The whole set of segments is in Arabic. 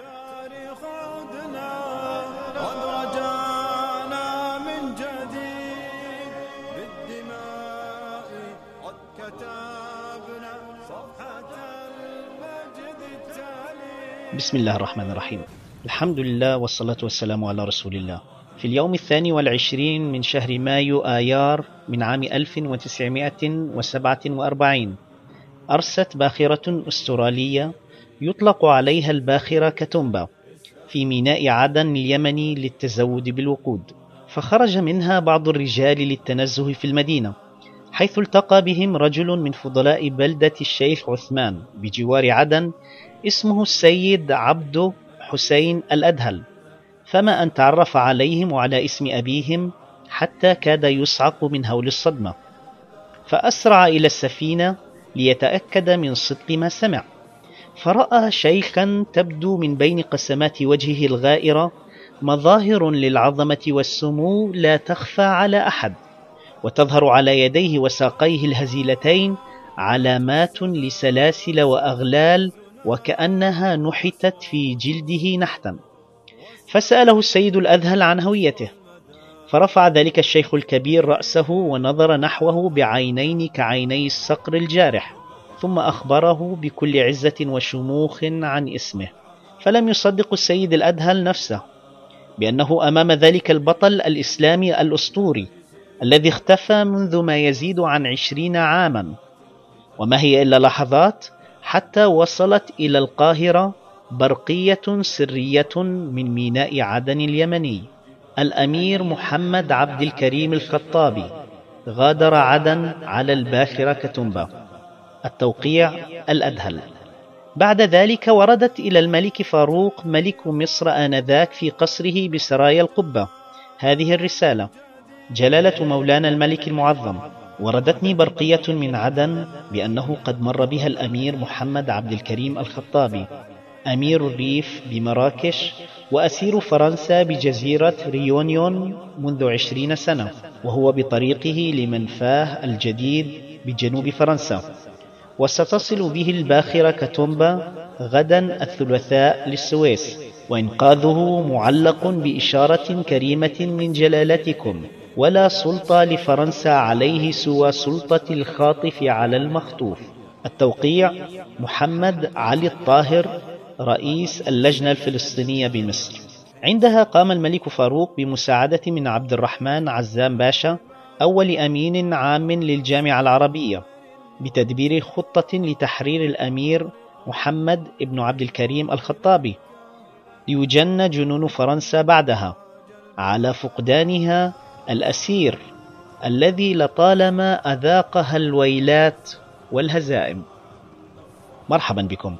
عدنا قد رجعنا من جديد. بالدماء قد كتبنا صفحة التالي. بسم الله الرحمن الرحيم. الحمد لله والصلاة والسلام على رسول الله. في اليوم الثاني والعشرين من شهر مايو آيار من عام 1947 أرست باخرة أسترالية يطلق عليها الباخرة كتومبا في ميناء عدن اليمني للتزود بالوقود. فخرج منها بعض الرجال للتنزه في المدينة حيث التقى بهم رجل من فضلاء بلدة الشيخ عثمان بجوار عدن اسمه السيد عبد حسين الأدهل. فما أن تعرف عليهم وعلى اسم أبيهم حتى كاد يصعق من هول الصدمة. فأسرع إلى السفينة ليتأكد من صدق ما سمع. فرأى شيخا تبدو من بين قسمات وجهه الغائرة مظاهر للعظمة والسمو لا تخفى على أحد وتظهر على يديه وساقيه الهزيلتين علامات لسلاسل وأغلال وكأنها نحتت في جلده نحتا. فسأله السيد الأذهل عن هويته. فرفع ذلك الشيخ الكبير رأسه ونظر نحوه بعينين كعيني الصقر الجارح. ثم أخبره بكل عزة وشموخ عن اسمه فلم يصدق السيد الأدهل نفسه بأنه أمام ذلك البطل الإسلامي الأسطوري الذي اختفى منذ ما يزيد عن عشرين عاما. وما هي إلا لحظات حتى وصلت إلى القاهرة برقية سرية من ميناء عدن اليمني الأمير محمد عبد الكريم الخطابي غادر عدن على الباخرة كتنبا التوقيع الأدهل بعد ذلك وردت إلى الملك فاروق ملك مصر آنذاك في قصره بسرايا القبة. هذه الرسالة جلالة مولانا الملك المعظم. وردتني برقية من عدن بأنه قد مر بها الأمير محمد عبد الكريم الخطابي. أمير الريف بمراكش وأسير فرنسا بجزيرة ريونيون منذ عشرين سنة وهو بطريقه لمنفاه الجديد بجنوب فرنسا. وستصل به الباخرة كتومبا غدا الثلاثاء للسويس وإنقاذه معلق بإشارة كريمة من جلالتكم ولا سلطة لفرنسا عليه سوى سلطة الخاطف على المخطوف. التوقيع محمد علي الطاهر رئيس اللجنة الفلسطينية بمصر. عندها قام الملك فاروق بمساعدة من عبد الرحمن عزام باشا أول أمين عام للجامعة العربية. بتدبير خطة لتحرير الأمير محمد بن عبد الكريم الخطابي. ليجن جنون فرنسا بعدها على فقدانها الأسير الذي لطالما أذاقها الويلات والهزائم. مرحبا بكم.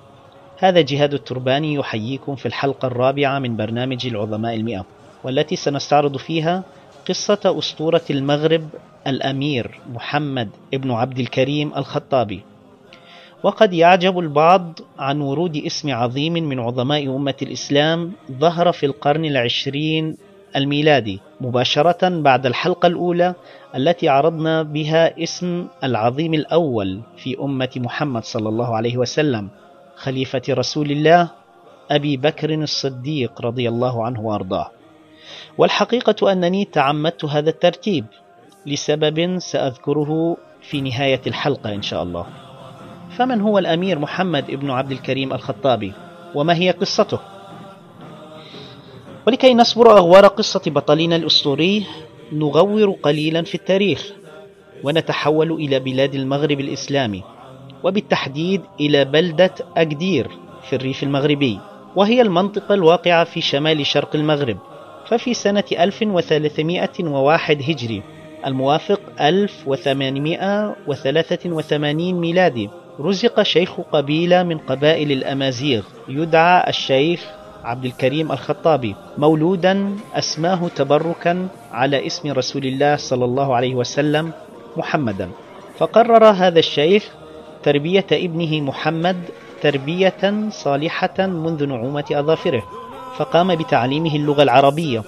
هذا جهاد الترباني يحييكم في الحلقة الرابعة من برنامج العظماء المئة والتي سنستعرض فيها قصة أسطورة المغرب الأمير محمد ابن عبد الكريم الخطابي. وقد يعجب البعض عن ورود اسم عظيم من عظماء أمة الإسلام ظهر في القرن العشرين الميلادي مباشرة بعد الحلقة الأولى التي عرضنا بها اسم العظيم الأول في أمة محمد صلى الله عليه وسلم خليفة رسول الله أبي بكر الصديق رضي الله عنه وأرضاه. والحقيقة أنني تعمدت هذا الترتيب لسبب سأذكره في نهاية الحلقة إن شاء الله. فمن هو الأمير محمد ابن عبد الكريم الخطابي؟ وما هي قصته؟ ولكي نصبر أغوار قصة بطلنا الأسطوري نغور قليلا في التاريخ ونتحول إلى بلاد المغرب الإسلامي وبالتحديد إلى بلدة أكدير في الريف المغربي وهي المنطقة الواقعة في شمال شرق المغرب. ففي سنة 1301 هجري الموافق 1883 ميلادي. رزق شيخ قبيلة من قبائل الأمازيغ يدعى الشيخ عبد الكريم الخطابي مولودا أسماه تبركا على اسم رسول الله صلى الله عليه وسلم محمدا. فقرر هذا الشيخ تربية ابنه محمد تربية صالحة منذ نعومة أظافره. فقام بتعليمه اللغة العربية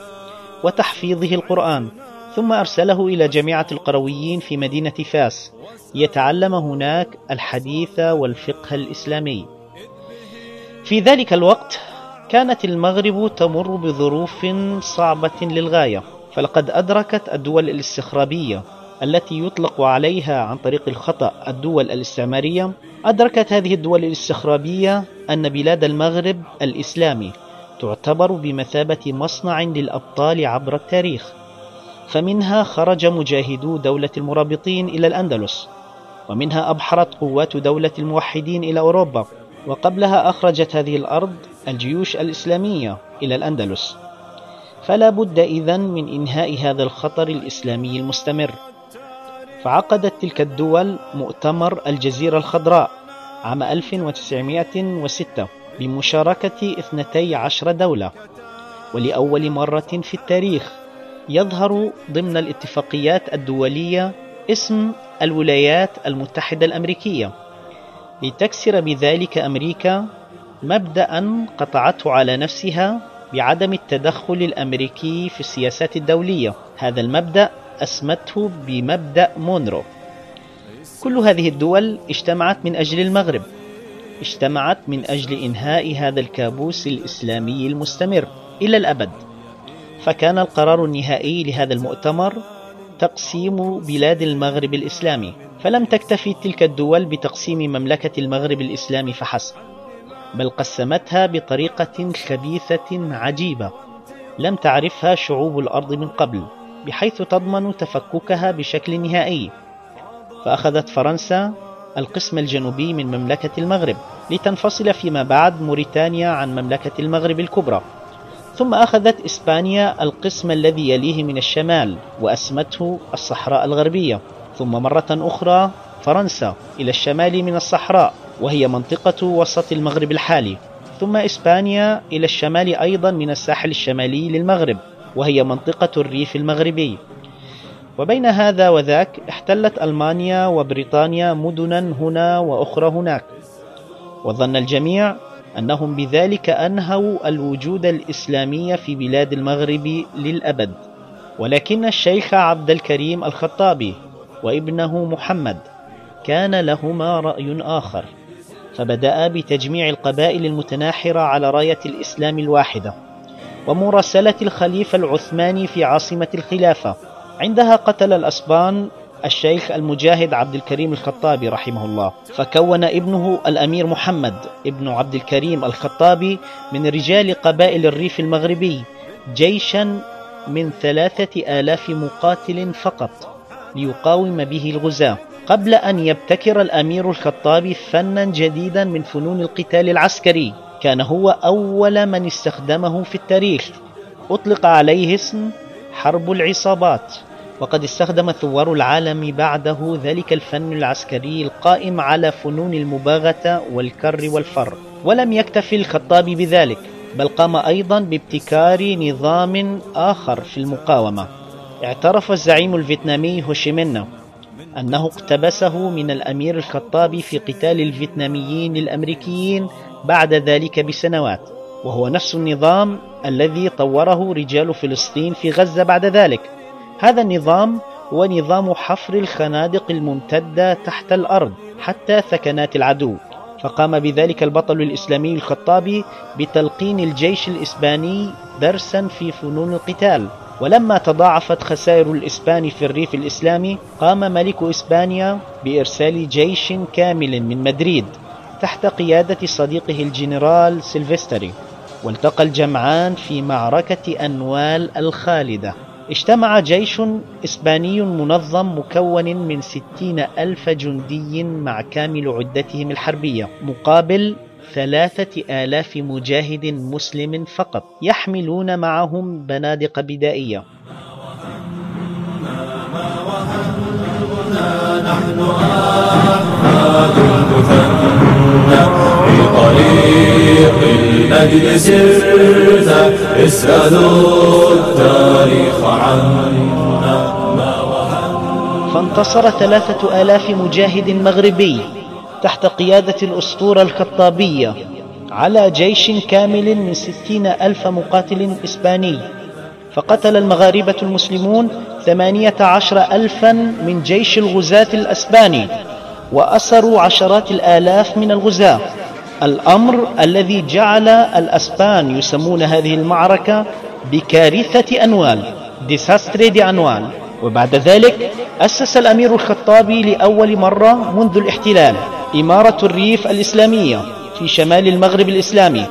وتحفيظه القرآن ثم أرسله إلى جامعة القرويين في مدينة فاس ليتعلم هناك الحديث والفقه الإسلامي. في ذلك الوقت كانت المغرب تمر بظروف صعبة للغاية فلقد أدركت الدول الاستخرابية التي يطلق عليها عن طريق الخطأ الدول الاستعمارية أدركت هذه الدول الاستخرابية أن بلاد المغرب الإسلامي. تعتبر بمثابة مصنع للأبطال عبر التاريخ. فمنها خرج مجاهدو دولة المرابطين إلى الأندلس ومنها أبحرت قوات دولة الموحدين إلى أوروبا وقبلها أخرجت هذه الأرض الجيوش الإسلامية إلى الأندلس. فلا بد إذن من إنهاء هذا الخطر الإسلامي المستمر. فعقدت تلك الدول مؤتمر الجزيرة الخضراء عام 1906 بمشاركة 12 دولة. ولأول مرة في التاريخ يظهر ضمن الاتفاقيات الدولية اسم الولايات المتحدة الأمريكية. لتكسر بذلك أمريكا مبدأ قطعته على نفسها بعدم التدخل الأمريكي في السياسات الدولية. هذا المبدأ أسمته بمبدأ مونرو. كل هذه الدول اجتمعت من أجل المغرب. اجتمعت من أجل إنهاء هذا الكابوس الإسلامي المستمر إلى الأبد. فكان القرار النهائي لهذا المؤتمر تقسيم بلاد المغرب الإسلامي فلم تكتفي تلك الدول بتقسيم مملكة المغرب الإسلامي فحسب بل قسمتها بطريقة خبيثة عجيبة لم تعرفها شعوب الأرض من قبل بحيث تضمن تفككها بشكل نهائي. فأخذت فرنسا القسم الجنوبي من مملكة المغرب لتنفصل فيما بعد موريتانيا عن مملكة المغرب الكبرى. ثم أخذت إسبانيا القسم الذي يليه من الشمال وأسمته الصحراء الغربية. ثم مرة أخرى فرنسا إلى الشمال من الصحراء وهي منطقة وسط المغرب الحالي. ثم إسبانيا إلى الشمال أيضا من الساحل الشمالي للمغرب وهي منطقة الريف المغربي. وبين هذا وذاك احتلت ألمانيا وبريطانيا مدنا هنا وأخرى هناك. وظن الجميع أنهم بذلك أنهوا الوجود الإسلامي في بلاد المغرب للأبد. ولكن الشيخ عبد الكريم الخطابي وابنه محمد كان لهما رأي آخر فبدأ بتجميع القبائل المتناحرة على راية الإسلام الواحدة ومراسلة الخليفة العثماني في عاصمة الخلافة. عندها قتل الأسبان الشيخ المجاهد عبد الكريم الخطابي رحمه الله فكون ابنه الأمير محمد ابن عبد الكريم الخطابي من رجال قبائل الريف المغربي جيشا من ثلاثة آلاف مقاتل فقط ليقاوم به الغزاة. قبل أن يبتكر الأمير الخطابي فنا جديدا من فنون القتال العسكري كان هو أول من استخدمه في التاريخ. أطلق عليه اسم حرب العصابات وقد استخدم ثوار العالم بعده ذلك الفن العسكري القائم على فنون المباغتة والكر والفر. ولم يكتفي الخطابي بذلك بل قام أيضا بابتكار نظام آخر في المقاومة. اعترف الزعيم الفيتنامي هوشيمينا أنه اقتبسه من الأمير الخطابي في قتال الفيتناميين الأمريكيين بعد ذلك بسنوات. وهو نفس النظام الذي طوره رجال فلسطين في غزة بعد ذلك. هذا النظام هو نظام حفر الخنادق الممتدة تحت الأرض حتى ثكنات العدو. فقام بذلك البطل الإسلامي الخطابي بتلقين الجيش الإسباني درسا في فنون القتال. ولما تضاعفت خسائر الإسبان في الريف الإسلامي قام ملك إسبانيا بإرسال جيش كامل من مدريد تحت قيادة صديقه الجنرال سيلفستري. والتقى الجمعان في معركة أنوال الخالدة. اجتمع جيش إسباني منظم مكون من ستين ألف جندي مع كامل عدتهم الحربية مقابل ثلاثة آلاف مجاهد مسلم فقط. يحملون معهم بنادق بدائية. في طريق المجد سرت اسألوا التاريخ عنا فانتصر ثلاثة آلاف مجاهد مغربي تحت قيادة الأسطورة الخطابية على جيش كامل من ستين ألف مقاتل إسباني. فقتل المغاربة المسلمون ثمانية عشر ألفا من جيش الغزاة الأسباني وأسروا عشرات الآلاف من الغزاة. الأمر الذي جعل الأسبان يسمون هذه المعركة بكارثة أنوال ديساستري دي أنوال. وبعد ذلك أسس الأمير الخطابي لأول مرة منذ الاحتلال إمارة الريف الإسلامية في شمال المغرب الإسلامي.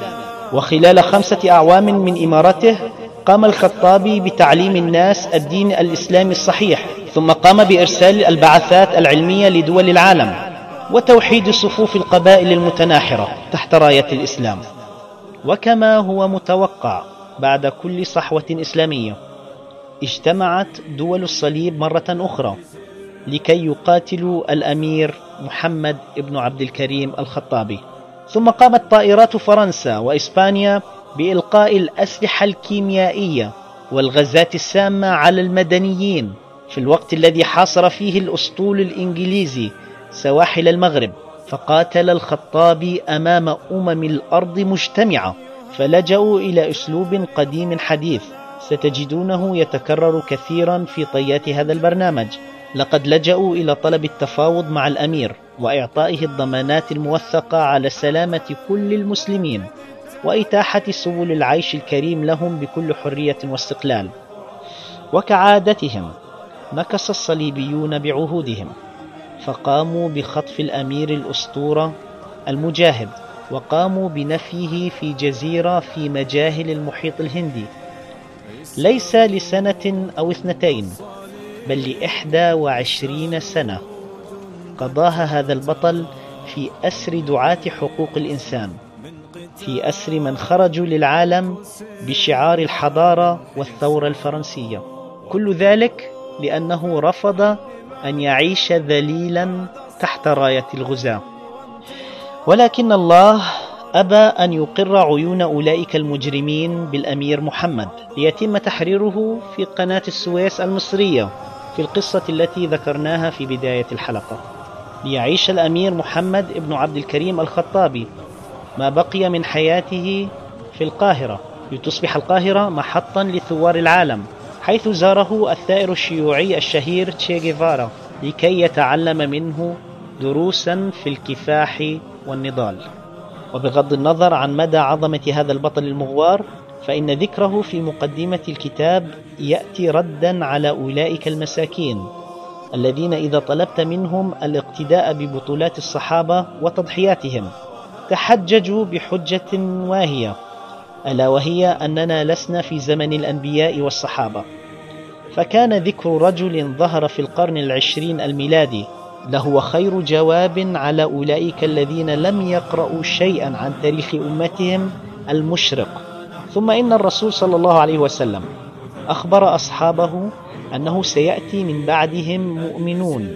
وخلال خمسة أعوام من إمارته قام الخطابي بتعليم الناس الدين الإسلامي الصحيح ثم قام بإرسال البعثات العلمية لدول العالم. وتوحيد صفوف القبائل المتناحرة تحت راية الإسلام. وكما هو متوقع بعد كل صحوة إسلامية اجتمعت دول الصليب مرة أخرى لكي يقاتلوا الأمير محمد بن عبد الكريم الخطابي. ثم قامت طائرات فرنسا وإسبانيا بإلقاء الأسلحة الكيميائية والغازات السامة على المدنيين في الوقت الذي حاصر فيه الأسطول الإنجليزي سواحل المغرب فقاتل الخطابي أمام أمم الأرض مجتمعة فلجأوا إلى أسلوب قديم حديث ستجدونه يتكرر كثيرا في طيات هذا البرنامج. لقد لجأوا إلى طلب التفاوض مع الأمير وإعطائه الضمانات الموثقة على سلامة كل المسلمين وإتاحة سبل العيش الكريم لهم بكل حرية واستقلال. وكعادتهم نكس الصليبيون بعهودهم. فقاموا بخطف الأمير الأسطورة المجاهد وقاموا بنفيه في جزيرة في مجاهل المحيط الهندي. ليس لسنة أو اثنتين بل لإحدى وعشرين سنة. قضاها هذا البطل في أسر دعاة حقوق الإنسان في أسر من خرجوا للعالم بشعار الحضارة والثورة الفرنسية. كل ذلك لأنه رفض أن يعيش ذليلا تحت راية الغزاة. ولكن الله أبى أن يقر عيون أولئك المجرمين بالأمير محمد ليتم تحريره في قناة السويس المصرية في القصة التي ذكرناها في بداية الحلقة. ليعيش الأمير محمد ابن عبد الكريم الخطابي ما بقي من حياته في القاهرة لتصبح القاهرة محطا لثوار العالم. حيث زاره الثائر الشيوعي الشهير تشي جيفارا لكي يتعلم منه دروسا في الكفاح والنضال. وبغض النظر عن مدى عظمة هذا البطل المغوار فإن ذكره في مقدمة الكتاب يأتي ردا على أولئك المساكين الذين إذا طلبت منهم الاقتداء ببطولات الصحابة وتضحياتهم تحججوا بحجة واهية. ألا وهي أننا لسنا في زمن الأنبياء والصحابة. فكان ذكر رجل ظهر في القرن العشرين الميلادي لهو خير جواب على أولئك الذين لم يقرأوا شيئا عن تاريخ أمتهم المشرق. ثم إن الرسول صلى الله عليه وسلم أخبر أصحابه أنه سيأتي من بعدهم مؤمنون.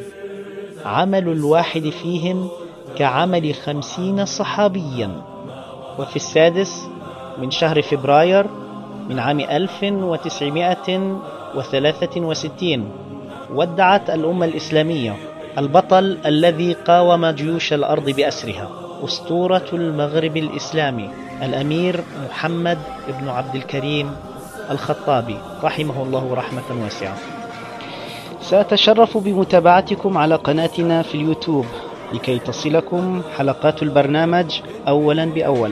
عمل الواحد فيهم كعمل خمسين صحابيا. وفي السادس من شهر فبراير من عام 1963 ودعت الأمة الإسلامية البطل الذي قاوم جيوش الأرض بأسرها أسطورة المغرب الإسلامي الأمير محمد بن عبد الكريم الخطابي رحمه الله رحمة واسعة. سأتشرف بمتابعتكم على قناتنا في اليوتيوب لكي تصلكم حلقات البرنامج أولا بأول.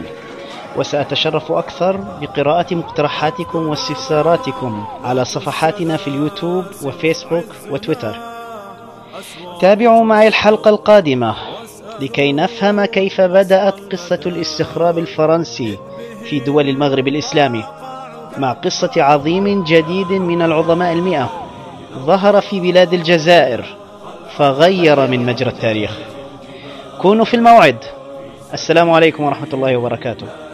وسأتشرف أكثر بقراءة مقترحاتكم واستفساراتكم على صفحاتنا في اليوتيوب وفيسبوك وتويتر. تابعوا معي الحلقة القادمة لكي نفهم كيف بدأت قصة الاستخراب الفرنسي في دول المغرب الإسلامي مع قصة عظيم جديد من العظماء المئة ظهر في بلاد الجزائر فغير من مجرى التاريخ. كونوا في الموعد. السلام عليكم ورحمة الله وبركاته.